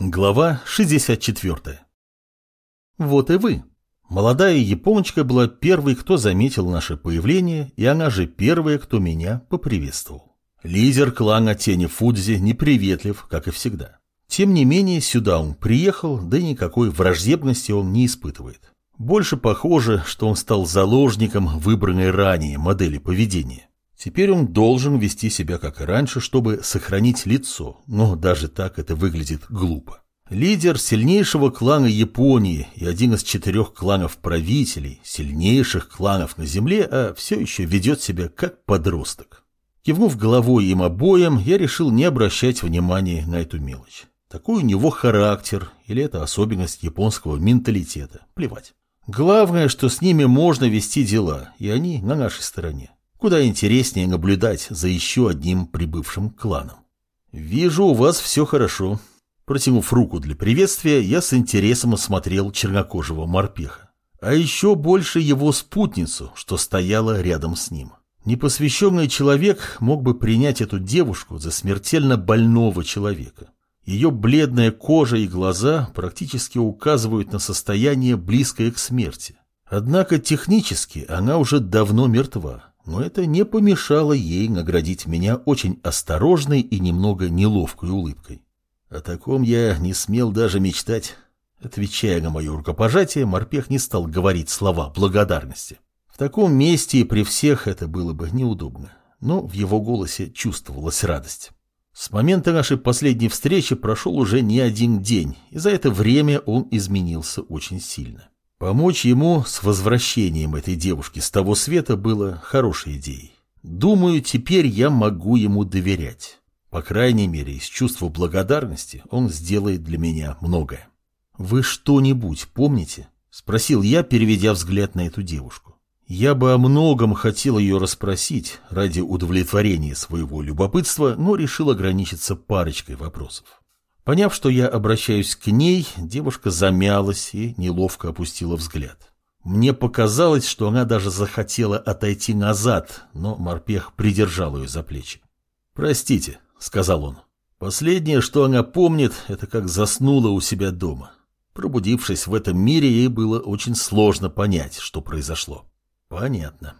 Глава 64 Вот и вы. Молодая японочка была первой, кто заметил наше появление, и она же первая, кто меня поприветствовал. Лидер клана Тени Фудзи неприветлив, как и всегда. Тем не менее, сюда он приехал, да никакой враждебности он не испытывает. Больше похоже, что он стал заложником выбранной ранее модели поведения. Теперь он должен вести себя как и раньше, чтобы сохранить лицо, но даже так это выглядит глупо. Лидер сильнейшего клана Японии и один из четырех кланов правителей, сильнейших кланов на Земле, а все еще ведет себя как подросток. Кивнув головой им обоим, я решил не обращать внимания на эту мелочь. Такой у него характер, или это особенность японского менталитета, плевать. Главное, что с ними можно вести дела, и они на нашей стороне. Куда интереснее наблюдать за еще одним прибывшим кланом. «Вижу, у вас все хорошо». Протянув руку для приветствия, я с интересом осмотрел чернокожего морпеха. А еще больше его спутницу, что стояла рядом с ним. Непосвященный человек мог бы принять эту девушку за смертельно больного человека. Ее бледная кожа и глаза практически указывают на состояние, близкое к смерти. Однако технически она уже давно мертва но это не помешало ей наградить меня очень осторожной и немного неловкой улыбкой. О таком я не смел даже мечтать. Отвечая на мое рукопожатие, морпех не стал говорить слова благодарности. В таком месте и при всех это было бы неудобно, но в его голосе чувствовалась радость. С момента нашей последней встречи прошел уже не один день, и за это время он изменился очень сильно. Помочь ему с возвращением этой девушки с того света было хорошей идеей. Думаю, теперь я могу ему доверять. По крайней мере, из чувства благодарности он сделает для меня многое. «Вы что-нибудь помните?» – спросил я, переведя взгляд на эту девушку. Я бы о многом хотел ее расспросить ради удовлетворения своего любопытства, но решил ограничиться парочкой вопросов. Поняв, что я обращаюсь к ней, девушка замялась и неловко опустила взгляд. Мне показалось, что она даже захотела отойти назад, но морпех придержал ее за плечи. «Простите», — сказал он. «Последнее, что она помнит, это как заснула у себя дома. Пробудившись в этом мире, ей было очень сложно понять, что произошло». «Понятно».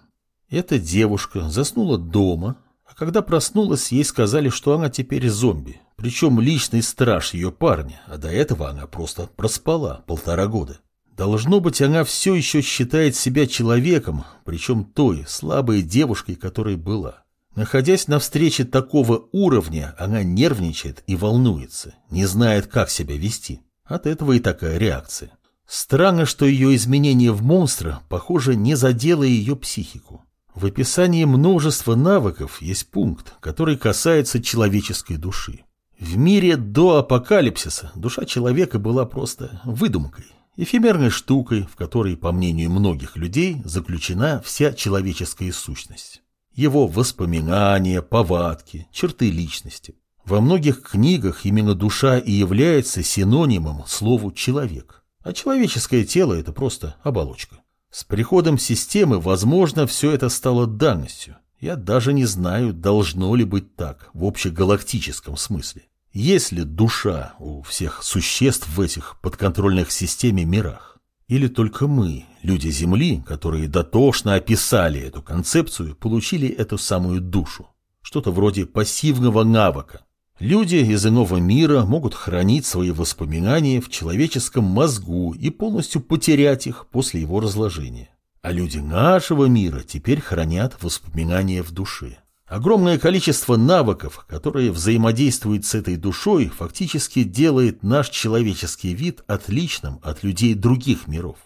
Эта девушка заснула дома, а когда проснулась, ей сказали, что она теперь зомби, причем личный страж ее парня, а до этого она просто проспала полтора года. Должно быть, она все еще считает себя человеком, причем той слабой девушкой, которой была. Находясь на встрече такого уровня, она нервничает и волнуется, не знает, как себя вести. От этого и такая реакция. Странно, что ее изменение в монстра, похоже, не задело ее психику. В описании множества навыков есть пункт, который касается человеческой души. В мире до апокалипсиса душа человека была просто выдумкой, эфемерной штукой, в которой, по мнению многих людей, заключена вся человеческая сущность. Его воспоминания, повадки, черты личности. Во многих книгах именно душа и является синонимом слову «человек», а человеческое тело – это просто оболочка. С приходом системы, возможно, все это стало данностью – я даже не знаю, должно ли быть так в общегалактическом смысле. Есть ли душа у всех существ в этих подконтрольных системе мирах? Или только мы, люди Земли, которые дотошно описали эту концепцию, получили эту самую душу? Что-то вроде пассивного навыка. Люди из иного мира могут хранить свои воспоминания в человеческом мозгу и полностью потерять их после его разложения. А люди нашего мира теперь хранят воспоминания в душе. Огромное количество навыков, которые взаимодействуют с этой душой, фактически делает наш человеческий вид отличным от людей других миров.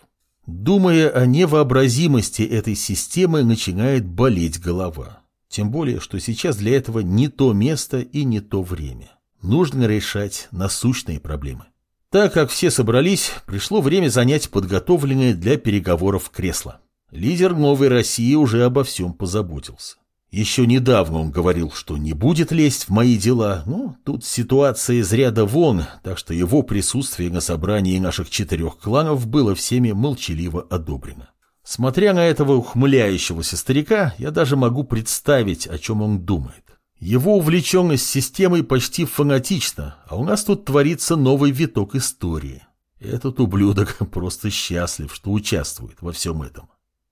Думая о невообразимости этой системы, начинает болеть голова. Тем более, что сейчас для этого не то место и не то время. Нужно решать насущные проблемы. Так как все собрались, пришло время занять подготовленное для переговоров кресло. Лидер Новой России уже обо всем позаботился. Еще недавно он говорил, что не будет лезть в мои дела, но тут ситуация из ряда вон, так что его присутствие на собрании наших четырех кланов было всеми молчаливо одобрено. Смотря на этого ухмыляющегося старика, я даже могу представить, о чем он думает. Его увлеченность системой почти фанатична, а у нас тут творится новый виток истории. Этот ублюдок просто счастлив, что участвует во всем этом.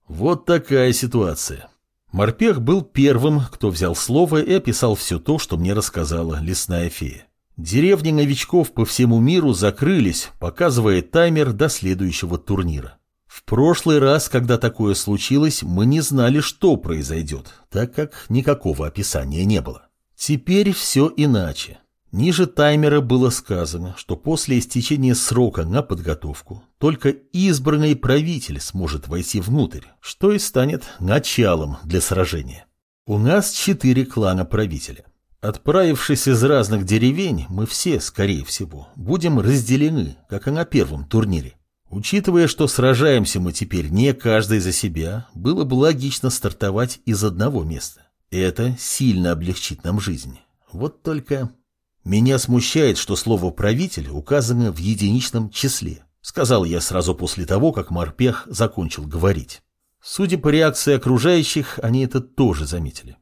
Вот такая ситуация. Морпех был первым, кто взял слово и описал все то, что мне рассказала лесная фея. Деревни новичков по всему миру закрылись, показывая таймер до следующего турнира. В прошлый раз, когда такое случилось, мы не знали, что произойдет, так как никакого описания не было. Теперь все иначе. Ниже таймера было сказано, что после истечения срока на подготовку только избранный правитель сможет войти внутрь, что и станет началом для сражения. У нас четыре клана правителя. Отправившись из разных деревень, мы все, скорее всего, будем разделены, как и на первом турнире. Учитывая, что сражаемся мы теперь не каждый за себя, было бы логично стартовать из одного места. Это сильно облегчит нам жизнь. Вот только... Меня смущает, что слово «правитель» указано в единичном числе, сказал я сразу после того, как Морпех закончил говорить. Судя по реакции окружающих, они это тоже заметили.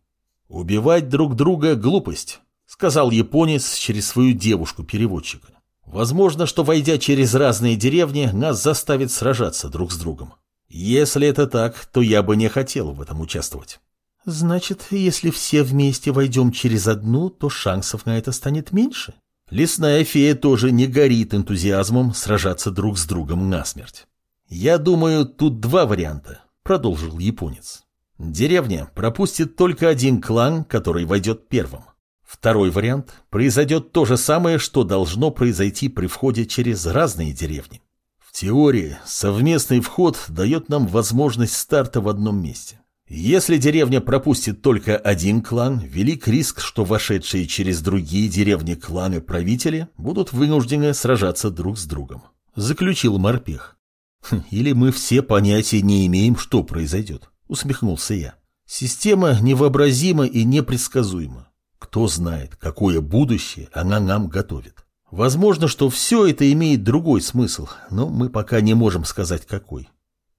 «Убивать друг друга – глупость», – сказал японец через свою девушку-переводчика. Возможно, что, войдя через разные деревни, нас заставит сражаться друг с другом. Если это так, то я бы не хотел в этом участвовать. Значит, если все вместе войдем через одну, то шансов на это станет меньше? Лесная фея тоже не горит энтузиазмом сражаться друг с другом насмерть. Я думаю, тут два варианта, продолжил японец. Деревня пропустит только один клан, который войдет первым. Второй вариант – произойдет то же самое, что должно произойти при входе через разные деревни. В теории совместный вход дает нам возможность старта в одном месте. Если деревня пропустит только один клан, велик риск, что вошедшие через другие деревни кланы-правители будут вынуждены сражаться друг с другом. Заключил морпех. «Хм, или мы все понятия не имеем, что произойдет, усмехнулся я. Система невообразима и непредсказуема. Кто знает, какое будущее она нам готовит. Возможно, что все это имеет другой смысл, но мы пока не можем сказать какой.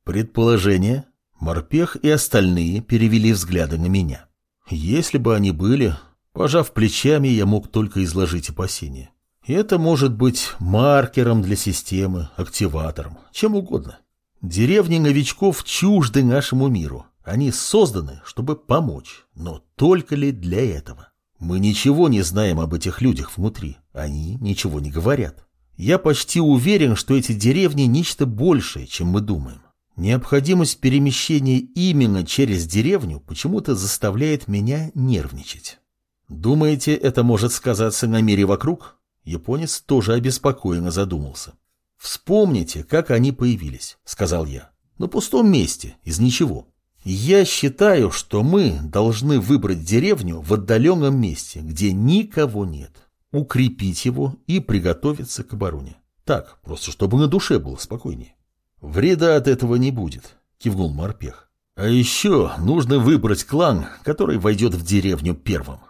Предположение? Морпех и остальные перевели взгляды на меня. Если бы они были, пожав плечами, я мог только изложить опасения. Это может быть маркером для системы, активатором, чем угодно. Деревни новичков чужды нашему миру. Они созданы, чтобы помочь, но только ли для этого? Мы ничего не знаем об этих людях внутри. Они ничего не говорят. Я почти уверен, что эти деревни нечто большее, чем мы думаем. Необходимость перемещения именно через деревню почему-то заставляет меня нервничать. Думаете, это может сказаться на мире вокруг? Японец тоже обеспокоенно задумался. Вспомните, как они появились, сказал я. На пустом месте, из ничего. Я считаю, что мы должны выбрать деревню в отдаленном месте, где никого нет, укрепить его и приготовиться к обороне. Так, просто чтобы на душе было спокойнее. Вреда от этого не будет, кивнул Морпех. А еще нужно выбрать клан, который войдет в деревню первым.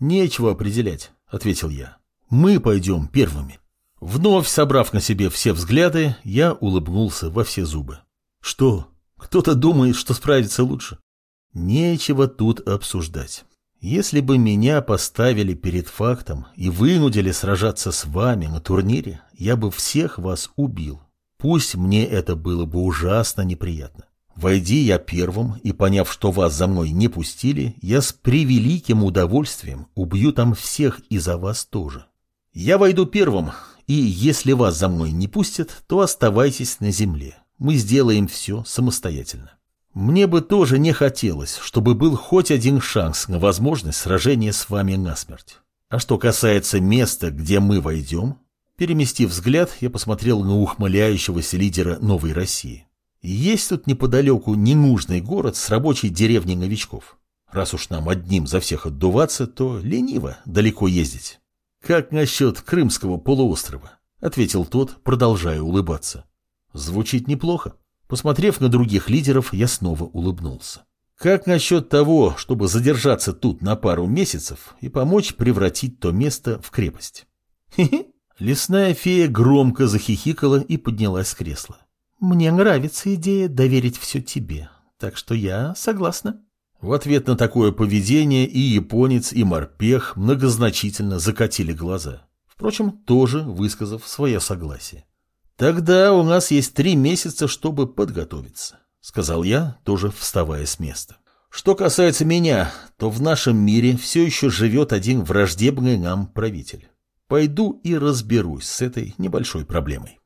Нечего определять, ответил я. Мы пойдем первыми. Вновь собрав на себе все взгляды, я улыбнулся во все зубы. Что? Кто-то думает, что справится лучше. Нечего тут обсуждать. Если бы меня поставили перед фактом и вынудили сражаться с вами на турнире, я бы всех вас убил. Пусть мне это было бы ужасно неприятно. Войди я первым и поняв, что вас за мной не пустили, я с превеликим удовольствием убью там всех и за вас тоже. Я войду первым, и если вас за мной не пустят, то оставайтесь на земле. Мы сделаем все самостоятельно. Мне бы тоже не хотелось, чтобы был хоть один шанс на возможность сражения с вами насмерть. А что касается места, где мы войдем, переместив взгляд, я посмотрел на ухмыляющегося лидера Новой России. Есть тут неподалеку ненужный город с рабочей деревней новичков. Раз уж нам одним за всех отдуваться, то лениво далеко ездить. Как насчет Крымского полуострова? Ответил тот, продолжая улыбаться. Звучит неплохо. Посмотрев на других лидеров, я снова улыбнулся. Как насчет того, чтобы задержаться тут на пару месяцев и помочь превратить то место в крепость? Хе-хе. Лесная фея громко захихикала и поднялась с кресла. Мне нравится идея доверить все тебе, так что я согласна. В ответ на такое поведение и японец, и морпех многозначительно закатили глаза. Впрочем, тоже высказав свое согласие. «Тогда у нас есть три месяца, чтобы подготовиться», — сказал я, тоже вставая с места. «Что касается меня, то в нашем мире все еще живет один враждебный нам правитель. Пойду и разберусь с этой небольшой проблемой».